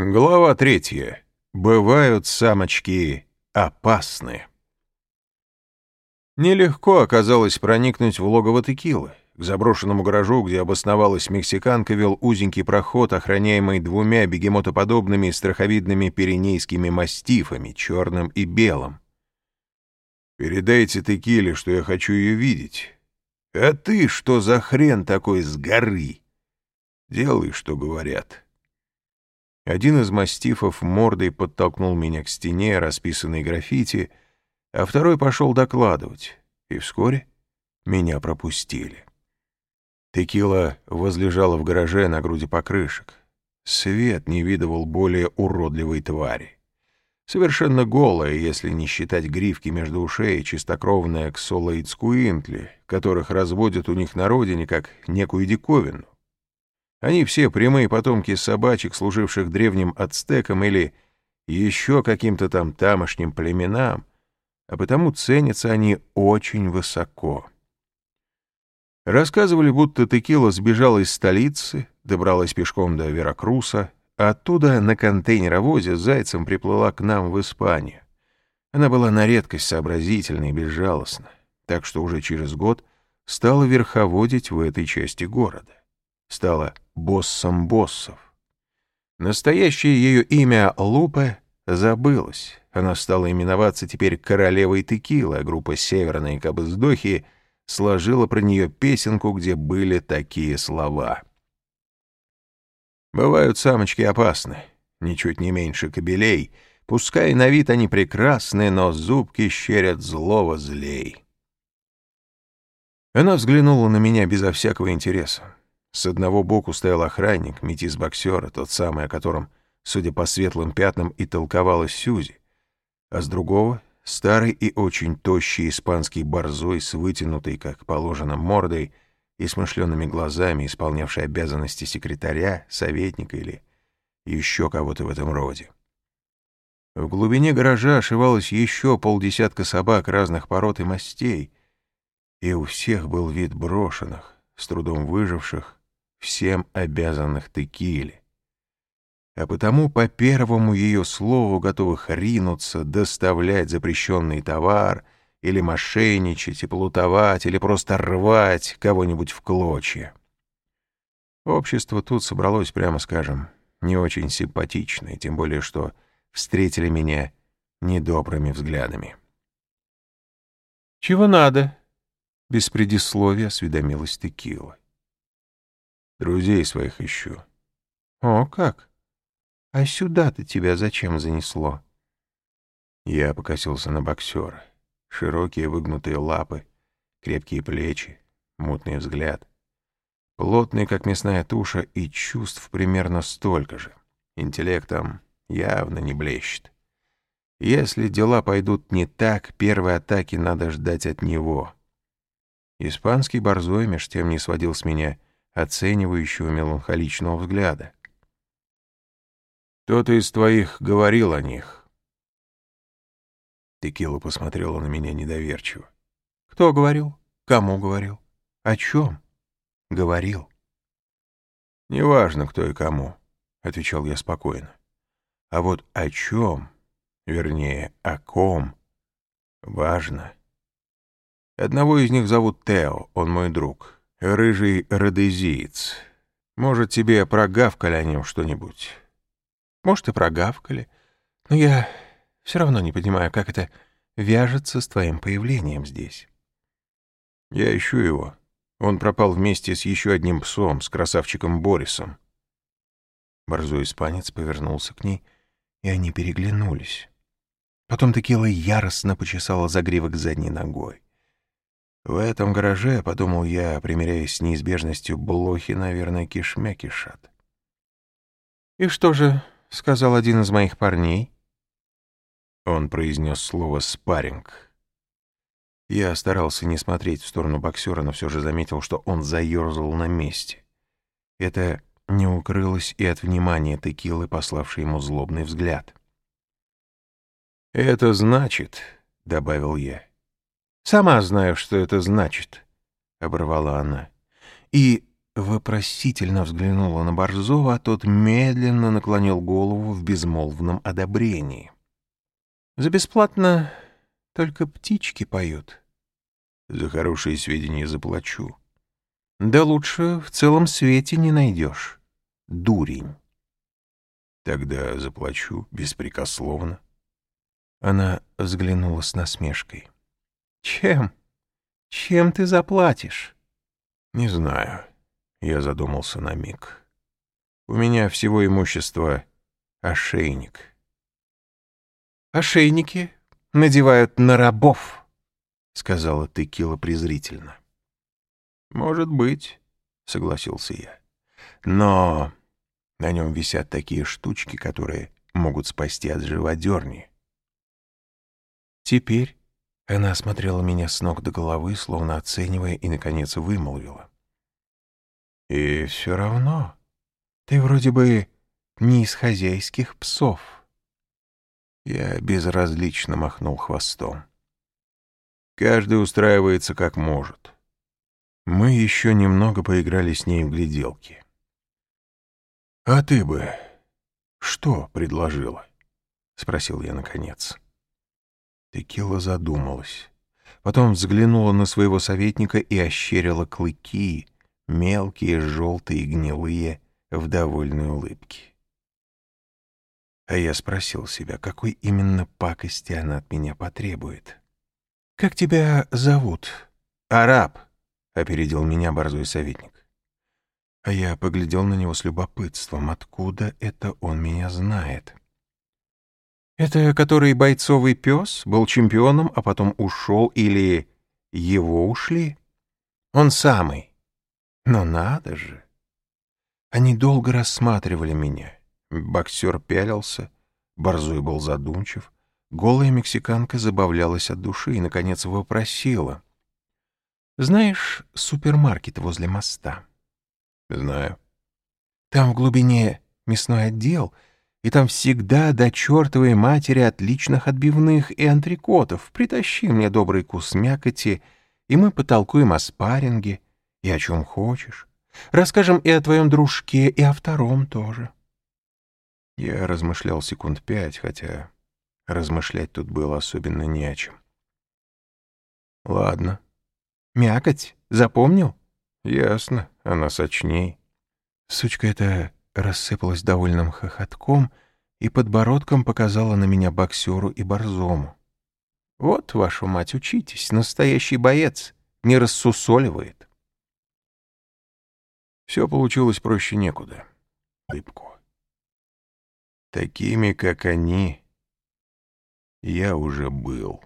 Глава третья. Бывают самочки опасны. Нелегко оказалось проникнуть в логово текилы. К заброшенному гаражу, где обосновалась мексиканка, вел узенький проход, охраняемый двумя бегемотоподобными страховидными пиренейскими мастифами, черным и белым. «Передайте текиле, что я хочу ее видеть. А ты что за хрен такой с горы? Делай, что говорят». Один из мастифов мордой подтолкнул меня к стене, расписанной граффити, а второй пошел докладывать, и вскоре меня пропустили. Текила возлежала в гараже на груди покрышек. Свет не видывал более уродливой твари. Совершенно голая, если не считать гривки между ушей, чистокровная ксолоицкуинтли, которых разводят у них на родине как некую диковину. Они все прямые потомки собачек, служивших древним ацтекам или еще каким-то там тамошним племенам, а потому ценятся они очень высоко. Рассказывали, будто Текила сбежала из столицы, добралась пешком до Веракруса, а оттуда на контейнеровозе с зайцем приплыла к нам в Испанию. Она была на редкость сообразительна и безжалостна, так что уже через год стала верховодить в этой части города стала боссом боссов. Настоящее ее имя Лупе забылось. Она стала именоваться теперь королевой текилы, а группа «Северные кабыздохи» сложила про нее песенку, где были такие слова. «Бывают самочки опасны, ничуть не меньше кобелей, пускай на вид они прекрасны, но зубки щерят злого злей». Она взглянула на меня безо всякого интереса. С одного боку стоял охранник, метис боксера, тот самый, о котором, судя по светлым пятнам, и толковалась Сюзи. А с другого — старый и очень тощий испанский борзой с вытянутой, как положено, мордой и смышленными глазами, исполнявший обязанности секретаря, советника или еще кого-то в этом роде. В глубине гаража ошивалось еще полдесятка собак разных пород и мастей, и у всех был вид брошенных, с трудом выживших, всем обязанных текиле. А потому по первому ее слову готовых ринуться, доставлять запрещенный товар или мошенничать и плутовать, или просто рвать кого-нибудь в клочья. Общество тут собралось, прямо скажем, не очень симпатичное, тем более что встретили меня недобрыми взглядами. «Чего надо?» — без предисловия осведомилась Текила. Друзей своих ищу. О, как? А сюда-то тебя зачем занесло? Я покосился на боксера. Широкие выгнутые лапы, крепкие плечи, мутный взгляд. Плотный, как мясная туша, и чувств примерно столько же. Интеллектом явно не блещет. Если дела пойдут не так, первой атаки надо ждать от него. Испанский борзой меж тем не сводил с меня оценивающего меланхоличного взгляда. «Кто-то из твоих говорил о них?» Текила посмотрела на меня недоверчиво. «Кто говорил? Кому говорил? О чем?» «Говорил». «Неважно, кто и кому», — отвечал я спокойно. «А вот о чем, вернее, о ком, важно. Одного из них зовут Тео, он мой друг» рыжий родезиец. Может, тебе прогавкали о нем что-нибудь? Может, и прогавкали, но я все равно не понимаю, как это вяжется с твоим появлением здесь. Я ищу его. Он пропал вместе с еще одним псом, с красавчиком Борисом. Борзой испанец повернулся к ней, и они переглянулись. Потом Текила яростно почесала загривок задней ногой. В этом гараже, — подумал я, примиряясь с неизбежностью, блохи, наверное, кишмя кишат. «И что же?» — сказал один из моих парней. Он произнес слово «спарринг». Я старался не смотреть в сторону боксера, но все же заметил, что он заерзал на месте. Это не укрылось и от внимания текилы, пославшей ему злобный взгляд. «Это значит», — добавил я, — «Сама знаю, что это значит», — оборвала она. «И вопросительно взглянула на Борзова, а тот медленно наклонил голову в безмолвном одобрении. «За бесплатно только птички поют». «За хорошие сведения заплачу». «Да лучше в целом свете не найдешь. Дурень». «Тогда заплачу беспрекословно». Она взглянула с насмешкой. «Чем? Чем ты заплатишь?» «Не знаю». Я задумался на миг. «У меня всего имущество ошейник». «Ошейники надевают на рабов», — сказала Текила презрительно. «Может быть», — согласился я. «Но на нем висят такие штучки, которые могут спасти от живодерни». Теперь она осмотрела меня с ног до головы, словно оценивая, и, наконец, вымолвила. «И все равно ты вроде бы не из хозяйских псов». Я безразлично махнул хвостом. Каждый устраивается как может. Мы еще немного поиграли с ней в гляделки. «А ты бы что предложила?» — спросил я наконец. Текила задумалась. Потом взглянула на своего советника и ощерила клыки, мелкие, желтые, гнилые, в довольной улыбке. А я спросил себя, какой именно пакости она от меня потребует. «Как тебя зовут?» «Араб», — опередил меня борзой советник. А я поглядел на него с любопытством, откуда это он меня знает. Это который бойцовый пес был чемпионом, а потом ушел или его ушли? Он самый. Но надо же. Они долго рассматривали меня. Боксер пялился, борзой был задумчив. Голая мексиканка забавлялась от души и, наконец, вопросила. «Знаешь супермаркет возле моста?» «Знаю». «Там в глубине мясной отдел — и там всегда до чертовой матери отличных отбивных и антрикотов. Притащи мне добрый кус мякоти, и мы потолкуем о спарринге и о чем хочешь. Расскажем и о твоем дружке, и о втором тоже. Я размышлял секунд пять, хотя размышлять тут было особенно не о чем. Ладно. Мякоть, запомнил? Ясно, она сочней. Сучка эта рассыпалась довольным хохотком и подбородком показала на меня боксеру и борзому. «Вот, вашу мать, учитесь, настоящий боец, не рассусоливает». Все получилось проще некуда. Рыбку. Такими, как они, я уже был.